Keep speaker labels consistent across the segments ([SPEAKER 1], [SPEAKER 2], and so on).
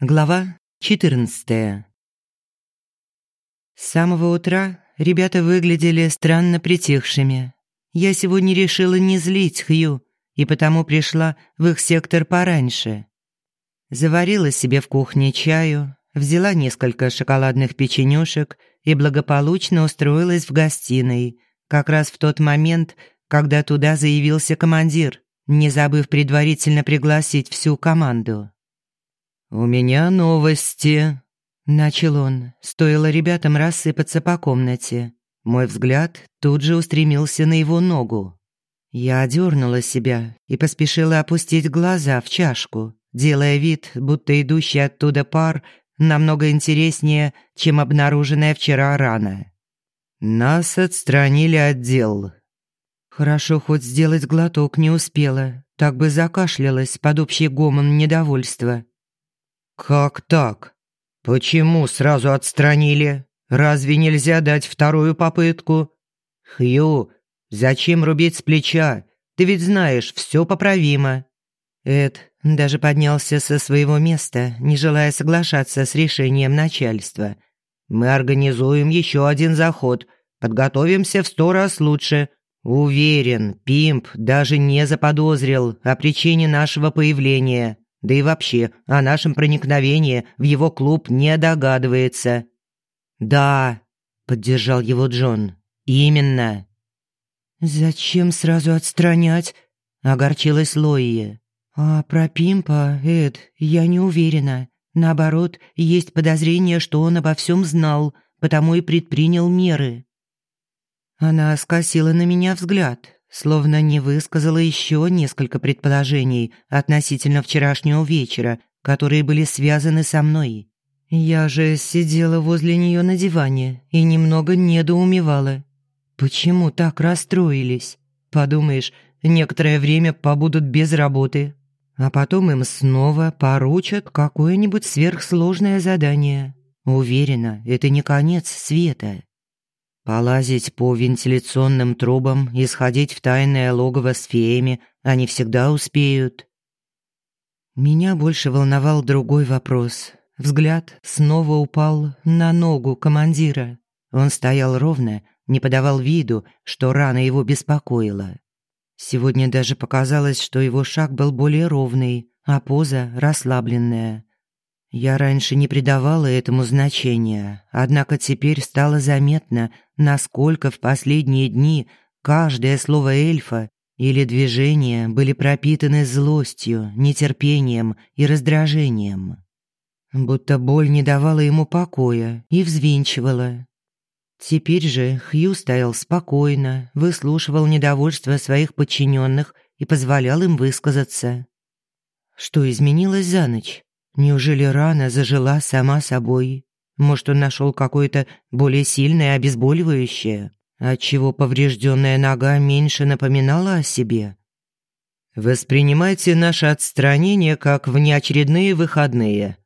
[SPEAKER 1] Глава 14 С самого утра ребята выглядели странно притихшими. Я сегодня решила не злить Хью, и потому пришла в их сектор пораньше. Заварила себе в кухне чаю, взяла несколько шоколадных печенюшек и благополучно устроилась в гостиной, как раз в тот момент, когда туда заявился командир, не забыв предварительно пригласить всю команду. «У меня новости», — начал он, стоило ребятам рассыпаться по комнате. Мой взгляд тут же устремился на его ногу. Я одернула себя и поспешила опустить глаза в чашку, делая вид, будто идущий оттуда пар намного интереснее, чем обнаруженная вчера рана. «Нас отстранили от дел». Хорошо, хоть сделать глоток не успела, так бы закашлялась под общий гомон недовольства. «Как так? Почему сразу отстранили? Разве нельзя дать вторую попытку?» «Хью, зачем рубить с плеча? Ты ведь знаешь, все поправимо». Эд даже поднялся со своего места, не желая соглашаться с решением начальства. «Мы организуем еще один заход. Подготовимся в сто раз лучше. Уверен, Пимп даже не заподозрил о причине нашего появления. Да и вообще, о нашем проникновении в его клуб не догадывается. «Да», — поддержал его Джон, — «именно». «Зачем сразу отстранять?» — огорчилась Лоия. «А про Пимпа, Эд, я не уверена. Наоборот, есть подозрение, что он обо всем знал, потому и предпринял меры». Она скосила на меня взгляд, словно не высказала еще несколько предположений относительно вчерашнего вечера, которые были связаны со мной. Я же сидела возле нее на диване и немного недоумевала. Почему так расстроились? Подумаешь, некоторое время побудут без работы, а потом им снова поручат какое-нибудь сверхсложное задание. Уверена, это не конец света. Полазить по вентиляционным трубам и сходить в тайное логово с феями они всегда успеют. Меня больше волновал другой вопрос. Взгляд снова упал на ногу командира. Он стоял ровно, не подавал виду, что рана его беспокоила. Сегодня даже показалось, что его шаг был более ровный, а поза расслабленная. Я раньше не придавала этому значения, однако теперь стало заметно, насколько в последние дни каждое слово эльфа или движение были пропитаны злостью, нетерпением и раздражением. Будто боль не давала ему покоя и взвинчивала. Теперь же Хью стоял спокойно, выслушивал недовольство своих подчиненных и позволял им высказаться. Что изменилось за ночь? Неужели рана зажила сама собой? Может, он нашел какое-то более сильное обезболивающее, отчего поврежденная нога меньше напоминала о себе? «Воспринимайте наше отстранение как внеочередные выходные»,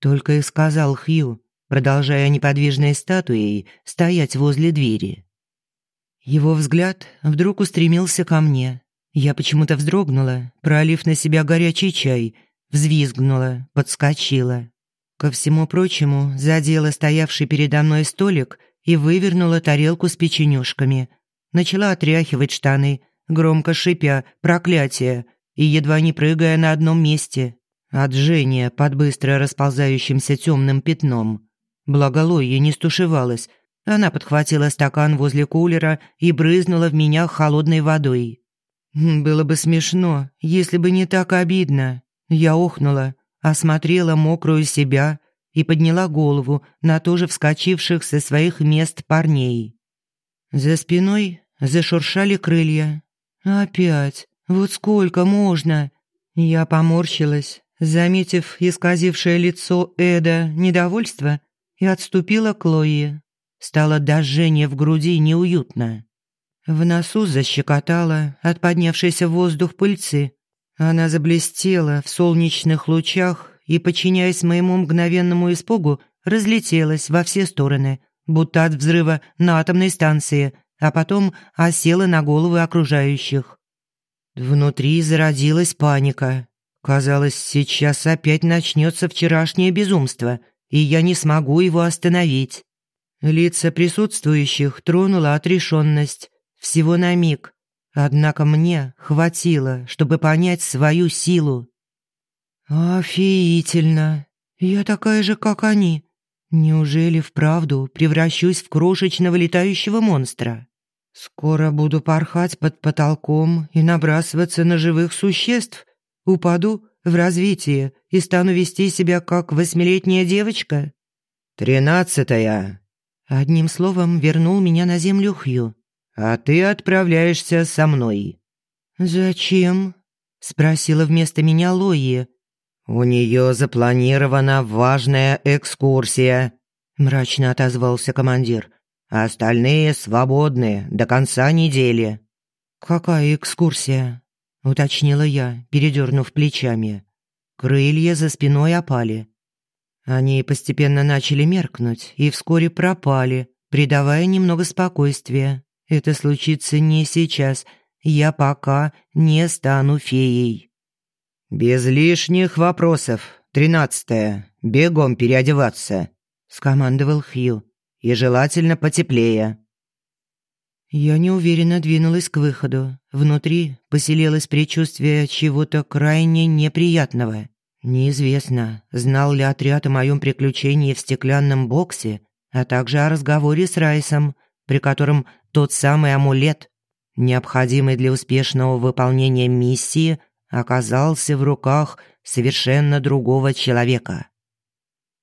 [SPEAKER 1] только и сказал Хью, продолжая неподвижной статуей стоять возле двери. Его взгляд вдруг устремился ко мне. Я почему-то вздрогнула, пролив на себя горячий чай – взвизгнула, подскочила. Ко всему прочему, задела стоявший передо мной столик и вывернула тарелку с печенюшками. Начала отряхивать штаны, громко шипя «проклятие» и едва не прыгая на одном месте. От под быстро расползающимся темным пятном. Благо не стушевалась. Она подхватила стакан возле кулера и брызнула в меня холодной водой. Было бы смешно, если бы не так обидно. Я охнула, осмотрела мокрую себя и подняла голову на тоже вскочивших со своих мест парней. За спиной зашуршали крылья. «Опять? Вот сколько можно?» Я поморщилась, заметив исказившее лицо Эда недовольство, и отступила к Лои. Стало дожжение в груди неуютно. В носу защекотало от поднявшейся воздух пыльцы, она заблестела в солнечных лучах и, подчиняясь моему мгновенному испугу, разлетелась во все стороны, будто от взрыва на атомной станции, а потом осела на головы окружающих. Внутри зародилась паника. Казалось, сейчас опять начнется вчерашнее безумство, и я не смогу его остановить. Лица присутствующих тронула отрешенность. Всего на миг. Однако мне хватило, чтобы понять свою силу. «Офигительно! Я такая же, как они. Неужели вправду превращусь в крошечного летающего монстра? Скоро буду порхать под потолком и набрасываться на живых существ? Упаду в развитие и стану вести себя как восьмилетняя девочка?»
[SPEAKER 2] «Тринадцатая!»
[SPEAKER 1] Одним словом, вернул меня на землю Хью.
[SPEAKER 2] «А ты отправляешься со мной».
[SPEAKER 1] «Зачем?» — спросила вместо меня Лои.
[SPEAKER 2] «У нее запланирована важная экскурсия», — мрачно отозвался командир. «Остальные свободны до конца недели».
[SPEAKER 1] «Какая экскурсия?» — уточнила я, передернув плечами. Крылья за спиной опали. Они постепенно начали меркнуть и вскоре пропали, придавая немного спокойствия. Это случится не сейчас. Я пока не стану феей.
[SPEAKER 2] «Без лишних вопросов. Тринадцатое. Бегом переодеваться», — скомандовал Хью. «И желательно потеплее».
[SPEAKER 1] Я неуверенно двинулась к выходу. Внутри поселилось предчувствие чего-то крайне неприятного. Неизвестно, знал ли отряд о моем приключении в стеклянном боксе, а также о разговоре с Райсом, при котором тот самый амулет, необходимый для успешного выполнения миссии, оказался в руках совершенно другого человека.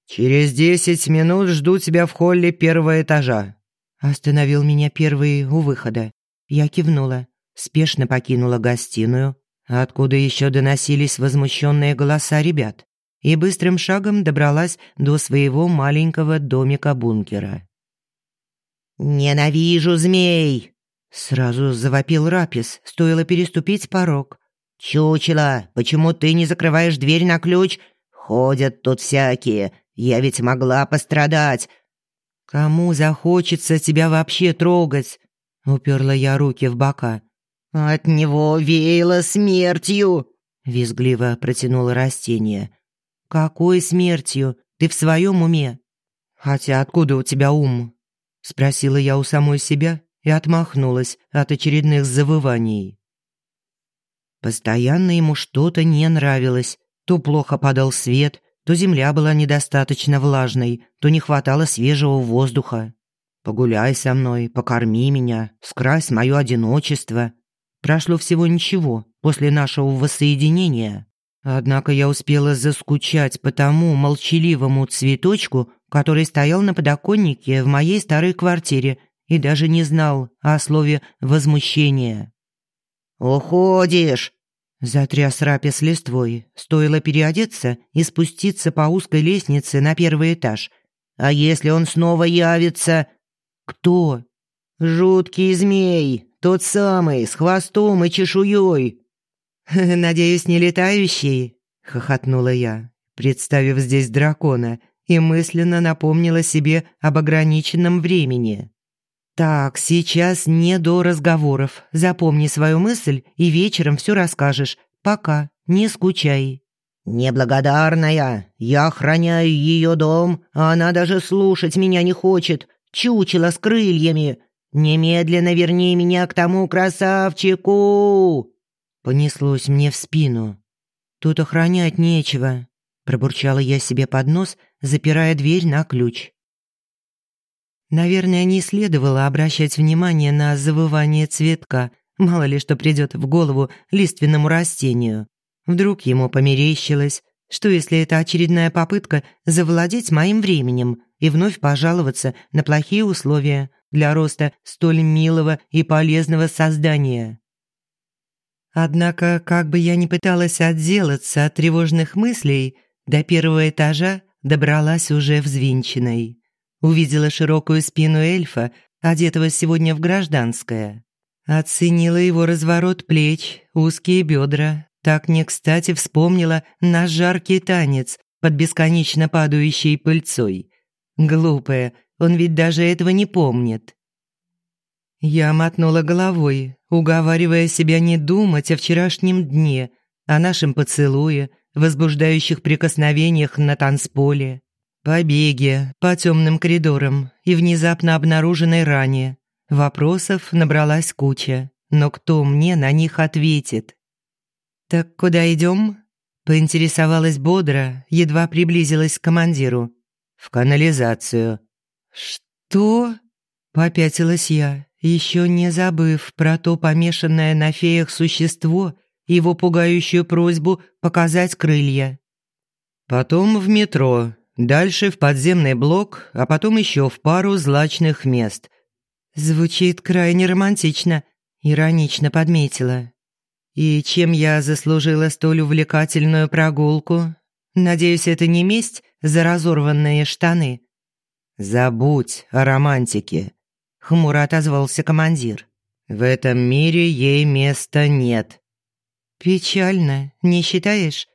[SPEAKER 2] «Через десять минут жду тебя в холле первого этажа»,
[SPEAKER 1] остановил меня первый у выхода. Я кивнула, спешно покинула гостиную, откуда еще доносились возмущенные голоса ребят, и быстрым шагом добралась до своего маленького домика-бункера.
[SPEAKER 3] «Ненавижу змей!»
[SPEAKER 1] Сразу завопил Рапис, стоило переступить порог.
[SPEAKER 3] «Чучело, почему ты не закрываешь дверь на ключ? Ходят тут всякие, я ведь могла пострадать».
[SPEAKER 1] «Кому захочется тебя вообще трогать?» Уперла я руки в бока.
[SPEAKER 3] «От него веяло смертью!»
[SPEAKER 1] Визгливо протянуло растение. «Какой смертью? Ты в своем уме?» «Хотя откуда у тебя ум?» Спросила я у самой себя и отмахнулась от очередных завываний. Постоянно ему что-то не нравилось. То плохо падал свет, то земля была недостаточно влажной, то не хватало свежего воздуха. «Погуляй со мной, покорми меня, скрась мое одиночество». Прошло всего ничего после нашего воссоединения. Однако я успела заскучать по тому молчаливому цветочку, который стоял на подоконнике в моей старой квартире и даже не знал о слове «возмущение».
[SPEAKER 3] «Уходишь!»
[SPEAKER 1] Затряс рапис листвой. Стоило переодеться и спуститься по узкой лестнице на первый этаж.
[SPEAKER 3] «А если он снова явится?»
[SPEAKER 1] «Кто?»
[SPEAKER 3] «Жуткий змей, тот самый, с хвостом и чешуей».
[SPEAKER 1] «Надеюсь, не летающий?» — хохотнула я, представив здесь дракона, и мысленно напомнила себе об ограниченном времени. «Так, сейчас не до разговоров. Запомни свою мысль и вечером все расскажешь. Пока, не скучай».
[SPEAKER 3] «Неблагодарная! Я охраняю ее дом, а она даже слушать меня не хочет. Чучело с крыльями. Немедленно верни меня к тому красавчику!»
[SPEAKER 1] Понеслось мне в спину. «Тут охранять нечего», – пробурчала я себе под нос, запирая дверь на ключ. Наверное, не следовало обращать внимание на завывание цветка, мало ли что придет в голову лиственному растению. Вдруг ему померещилось, что если это очередная попытка завладеть моим временем и вновь пожаловаться на плохие условия для роста столь милого и полезного создания. Однако, как бы я ни пыталась отделаться от тревожных мыслей, до первого этажа добралась уже взвинченной увидела широкую спину эльфа, одетого сегодня в гражданское. Оценила его разворот плеч, узкие бедра. Так не кстати вспомнила наш жаркий танец под бесконечно падающей пыльцой. Глупая, он ведь даже этого не помнит. Я мотнула головой, уговаривая себя не думать о вчерашнем дне. о нашем поцелуе, возбуждающих прикосновениях на танцполе, побеге по темным коридорам и внезапно обнаруженной ране. Вопросов набралась куча, но кто мне на них ответит? «Так куда идем?» – поинтересовалась бодро, едва приблизилась к командиру.
[SPEAKER 2] «В канализацию».
[SPEAKER 1] «Что?» – попятилась я, еще не забыв про то помешанное на феях существо его пугающую просьбу показать крылья.
[SPEAKER 2] Потом в метро, дальше в подземный блок, а потом еще в пару злачных мест.
[SPEAKER 1] Звучит крайне романтично, иронично подметила. И чем я заслужила столь увлекательную прогулку? Надеюсь, это не месть за разорванные штаны.
[SPEAKER 2] Забудь о романтике
[SPEAKER 1] хмуро отозвался командир.
[SPEAKER 2] В этом мире ей места нет.
[SPEAKER 1] Печально, не считаешь?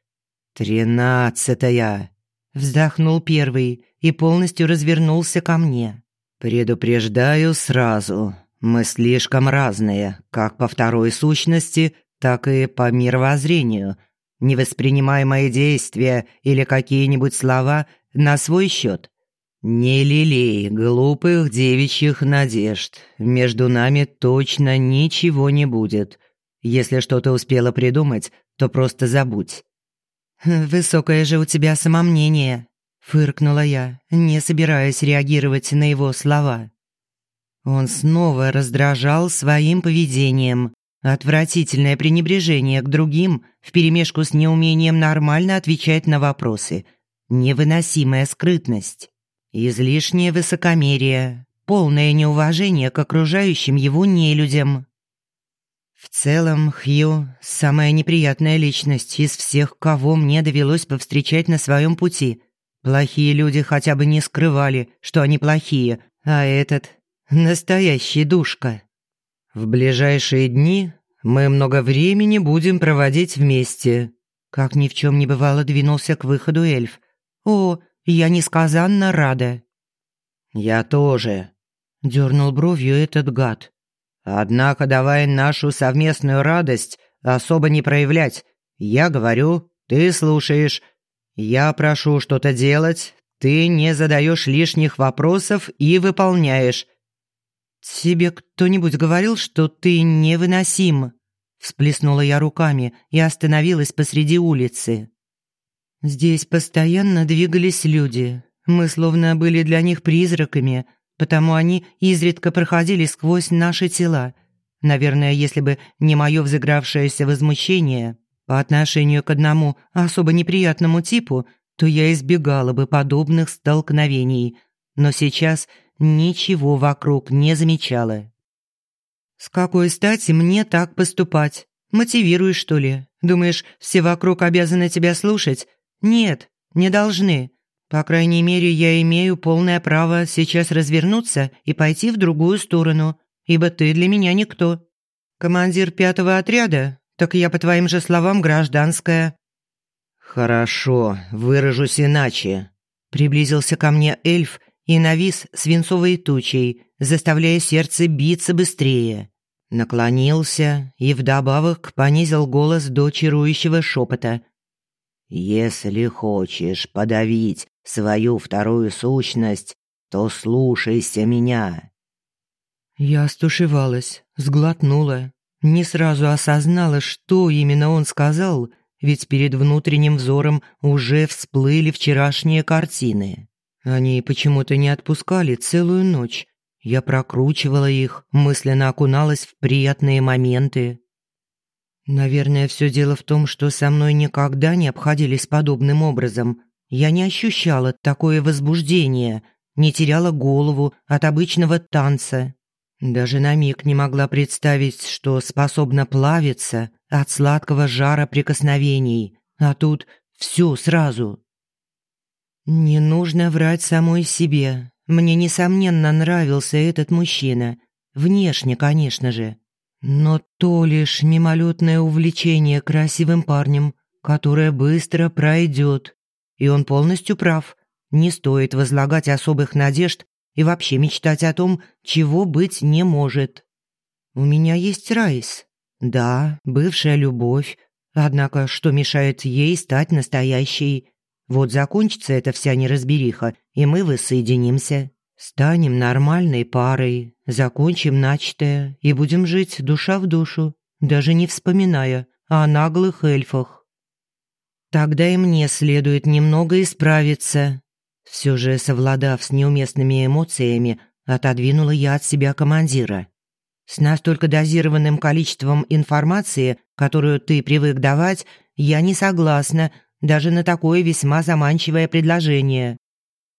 [SPEAKER 2] Тринадцатая.
[SPEAKER 1] Вздохнул первый и полностью развернулся ко мне.
[SPEAKER 2] Предупреждаю сразу, мы слишком разные, как по второй сущности, так и по мировоззрению. Не воспринимай мои действия или какие-нибудь слова на свой счет. «Не лелей глупых девичьих надежд. Между нами точно ничего не будет. Если что-то успела придумать, то просто забудь».
[SPEAKER 1] «Высокое же у тебя самомнение», — фыркнула я, не собираясь реагировать на его слова. Он снова раздражал своим поведением. Отвратительное пренебрежение к другим вперемешку с неумением нормально отвечать на вопросы. Невыносимая скрытность. Излишнее высокомерие, полное неуважение к окружающим его нелюдям. В целом, Хью – самая неприятная личность из всех, кого мне довелось повстречать на своем пути. Плохие люди хотя бы не скрывали, что они плохие, а этот – настоящий душка.
[SPEAKER 2] В ближайшие дни мы много времени будем проводить вместе.
[SPEAKER 1] Как ни в чем не бывало, двинулся к выходу эльф. О, я несказанно рада».
[SPEAKER 2] «Я тоже», —
[SPEAKER 1] дернул бровью этот гад.
[SPEAKER 2] «Однако давай нашу совместную радость особо не проявлять. Я говорю, ты слушаешь. Я прошу что-то делать, ты не задаешь лишних вопросов и выполняешь».
[SPEAKER 1] «Тебе кто-нибудь говорил, что ты невыносим?» Всплеснула я руками и остановилась посреди улицы. Здесь постоянно двигались люди. Мы словно были для них призраками, потому они изредка проходили сквозь наши тела. Наверное, если бы не мое взыгравшееся возмущение по отношению к одному особо неприятному типу, то я избегала бы подобных столкновений. Но сейчас ничего вокруг не замечала. «С какой стати мне так поступать? Мотивируешь, что ли? Думаешь, все вокруг обязаны тебя слушать? «Нет, не должны. По крайней мере, я имею полное право сейчас развернуться и пойти в другую сторону, ибо ты для меня никто. Командир пятого отряда? Так я, по твоим же словам, гражданская».
[SPEAKER 2] «Хорошо, выражусь иначе», — приблизился ко мне эльф и навис свинцовой тучей, заставляя сердце биться быстрее. Наклонился и вдобавок понизил голос до чарующего шепота — если хочешь подавить свою вторую сущность, то слушайся меня».
[SPEAKER 1] Я стушевалась, сглотнула, не сразу осознала, что именно он сказал, ведь перед внутренним взором уже всплыли вчерашние картины. Они почему-то не отпускали целую ночь. Я прокручивала их, мысленно окуналась в приятные моменты. Наверное, все дело в том, что со мной никогда не обходились подобным образом. Я не ощущала такое возбуждение, не теряла голову от обычного танца. Даже на миг не могла представить, что способна плавиться от сладкого жара прикосновений, а тут все сразу. Не нужно врать самой себе. Мне, несомненно, нравился этот мужчина. Внешне, конечно же. Но то лишь мимолетное увлечение красивым парнем, которое быстро пройдет. И он полностью прав. Не стоит возлагать особых надежд и вообще мечтать о том, чего быть не может. У меня есть Райс. Да, бывшая любовь. Однако что мешает ей стать настоящей? Вот закончится эта вся неразбериха, и мы воссоединимся. Станем нормальной парой, закончим начатое и будем жить душа в душу, даже не вспоминая о наглых эльфах. Тогда и мне следует немного исправиться. Все же, совладав с неуместными эмоциями, отодвинула я от себя командира. С настолько дозированным количеством информации, которую ты привык давать, я не согласна даже на такое весьма заманчивое предложение.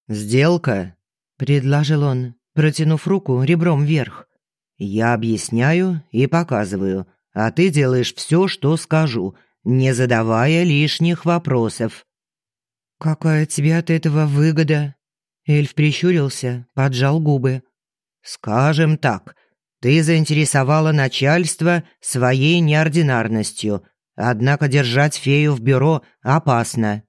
[SPEAKER 2] «Сделка?» – предложил он, протянув руку ребром вверх. «Я объясняю и показываю, а ты делаешь все, что скажу, не задавая лишних вопросов».
[SPEAKER 1] «Какая тебе от этого выгода?» Эльф прищурился, поджал губы.
[SPEAKER 2] «Скажем так, ты заинтересовала начальство своей неординарностью, однако держать фею в бюро опасно».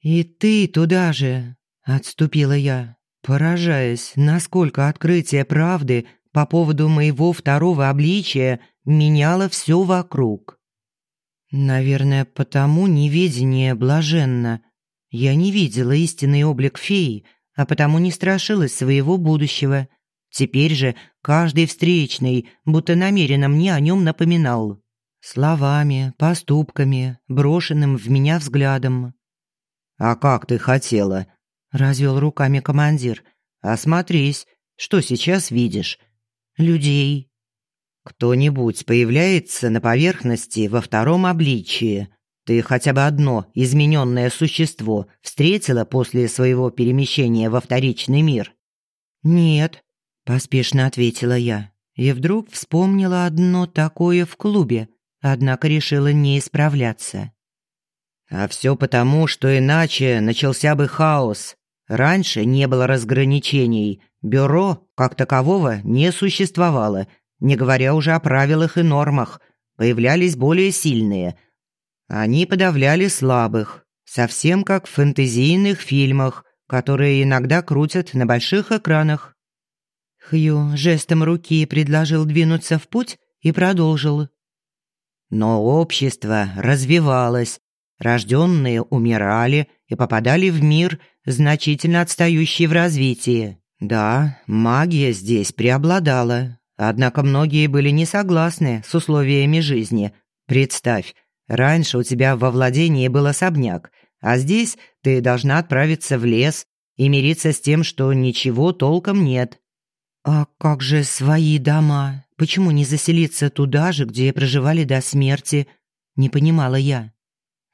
[SPEAKER 1] «И ты туда же», — отступила я, поражаясь, насколько открытие правды по поводу моего второго обличия меняло все вокруг. Наверное, потому неведение блаженно. Я не видела истинный облик феи, а потому не страшилась своего будущего. Теперь же каждый встречный будто намеренно мне о нем напоминал. Словами, поступками, брошенным в меня взглядом.
[SPEAKER 2] «А как ты хотела?» – развел руками командир. «Осмотрись, что сейчас видишь?»
[SPEAKER 1] «Людей».
[SPEAKER 2] «Кто-нибудь появляется на поверхности во втором обличии. Ты хотя бы одно измененное существо встретила после своего перемещения во вторичный мир?»
[SPEAKER 1] «Нет», – поспешно ответила я. И вдруг вспомнила одно такое в клубе, однако решила не исправляться.
[SPEAKER 2] А все потому, что иначе начался бы хаос. Раньше не было разграничений, бюро, как такового, не существовало, не говоря уже о правилах и нормах. Появлялись более сильные. Они подавляли слабых, совсем как в фэнтезийных фильмах, которые иногда крутят на больших экранах.
[SPEAKER 1] Хью жестом руки предложил двинуться в путь и продолжил.
[SPEAKER 2] Но общество развивалось, Рожденные умирали и попадали в мир, значительно отстающий в развитии. Да, магия здесь преобладала, однако многие были не согласны с условиями жизни. Представь, раньше у тебя во владении был особняк, а здесь ты должна отправиться в лес и мириться с тем, что ничего толком нет.
[SPEAKER 1] А как же свои дома? Почему не заселиться туда же, где проживали до смерти? Не понимала я.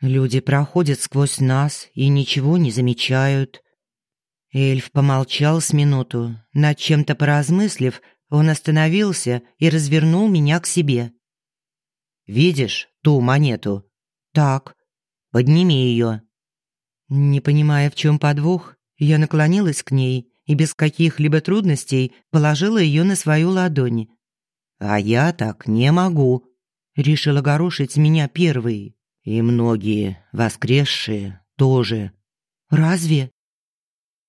[SPEAKER 1] Люди проходят сквозь нас и ничего не замечают. Эльф помолчал с минуту. Над чем-то поразмыслив, он остановился и развернул меня к себе.
[SPEAKER 2] «Видишь ту монету?»
[SPEAKER 1] «Так».
[SPEAKER 2] «Подними ее».
[SPEAKER 1] Не понимая, в чем подвох, я наклонилась к ней и без каких-либо трудностей положила ее на свою ладонь.
[SPEAKER 2] «А я так не могу», — решил огорошить меня первый. И многие воскресшие тоже.
[SPEAKER 1] Разве?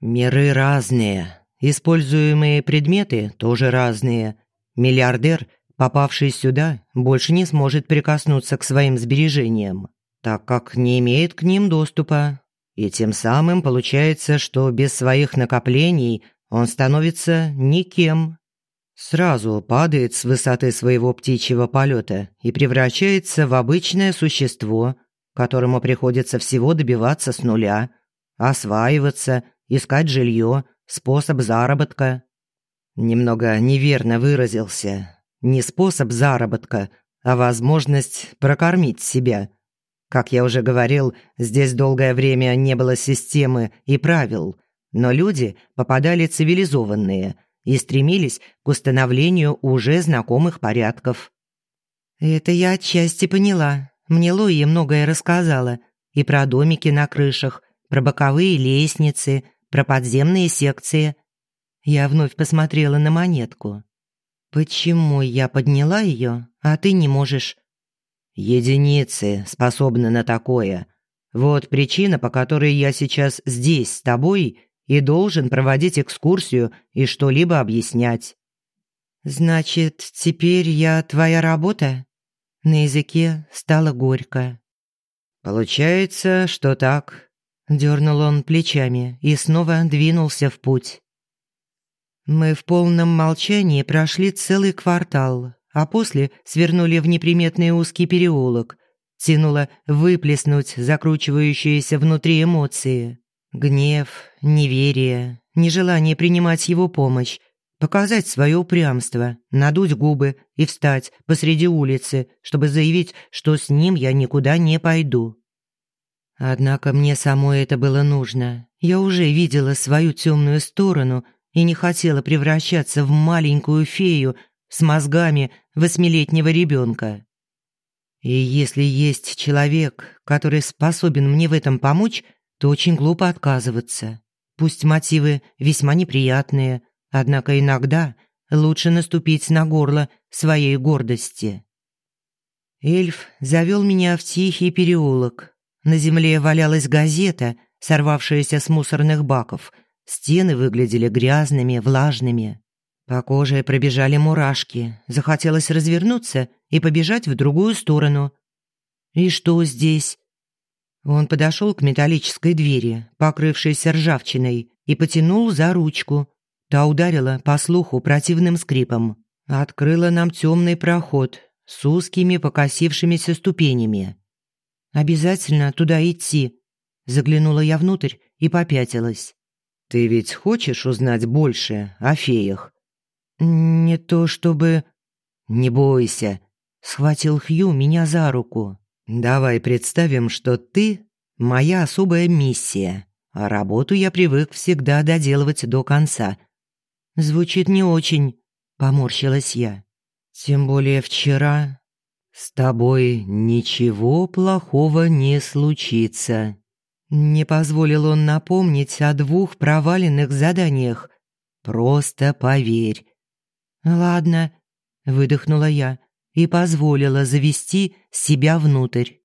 [SPEAKER 2] Миры разные. Используемые предметы тоже разные. Миллиардер, попавший сюда, больше не сможет прикоснуться к своим сбережениям, так как не имеет к ним доступа. И тем самым получается, что без своих накоплений он становится никем. Сразу падает с высоты своего птичьего полета и превращается в обычное существо, которому приходится всего добиваться с нуля, осваиваться, искать жилье, способ заработка. Немного неверно выразился. Не способ заработка, а возможность прокормить себя. Как я уже говорил, здесь долгое время не было системы и правил, но люди попадали цивилизованные – и стремились к установлению уже знакомых порядков.
[SPEAKER 1] Это я отчасти поняла. Мне Луи многое рассказала. И про домики на крышах, про боковые лестницы, про подземные секции. Я вновь посмотрела на монетку. «Почему я подняла ее, а ты не можешь?»
[SPEAKER 2] «Единицы способны на такое. Вот причина, по которой я сейчас здесь с тобой и должен проводить экскурсию и что-либо объяснять».
[SPEAKER 1] «Значит, теперь я твоя работа?» На языке стало горько.
[SPEAKER 2] «Получается, что так», — дернул он плечами и снова двинулся в путь.
[SPEAKER 1] Мы в полном молчании прошли целый квартал, а после свернули в неприметный узкий переулок. Тянуло выплеснуть закручивающиеся внутри эмоции. Гнев, неверие, нежелание принимать его помощь, показать свое упрямство, надуть губы и встать посреди улицы, чтобы заявить, что с ним я никуда не пойду. Однако мне самой это было нужно. Я уже видела свою темную сторону и не хотела превращаться в маленькую фею с мозгами восьмилетнего ребенка. И если есть человек, который способен мне в этом помочь, то очень глупо отказываться. Пусть мотивы весьма неприятные, однако иногда лучше наступить на горло своей гордости. Эльф завел меня в тихий переулок. На земле валялась газета, сорвавшаяся с мусорных баков. Стены выглядели грязными, влажными. По коже пробежали мурашки. Захотелось развернуться и побежать в другую сторону. И что здесь? Он подошел к металлической двери, покрывшейся ржавчиной, и потянул за ручку. Та ударила по слуху противным скрипом. Открыла нам темный проход с узкими покосившимися ступенями. «Обязательно туда идти», — заглянула я внутрь и попятилась.
[SPEAKER 2] «Ты ведь хочешь узнать больше о феях?»
[SPEAKER 1] «Не то чтобы...»
[SPEAKER 2] «Не бойся», —
[SPEAKER 1] схватил Хью меня за руку.
[SPEAKER 2] Давай представим, что ты – моя особая миссия, а работу я привык всегда доделывать до конца.
[SPEAKER 1] Звучит не очень, поморщилась я. Тем более вчера
[SPEAKER 2] с тобой ничего плохого не случится.
[SPEAKER 1] Не позволил он напомнить о двух проваленных заданиях.
[SPEAKER 2] Просто поверь.
[SPEAKER 1] Ладно, выдохнула я и позволила завести себя внутрь.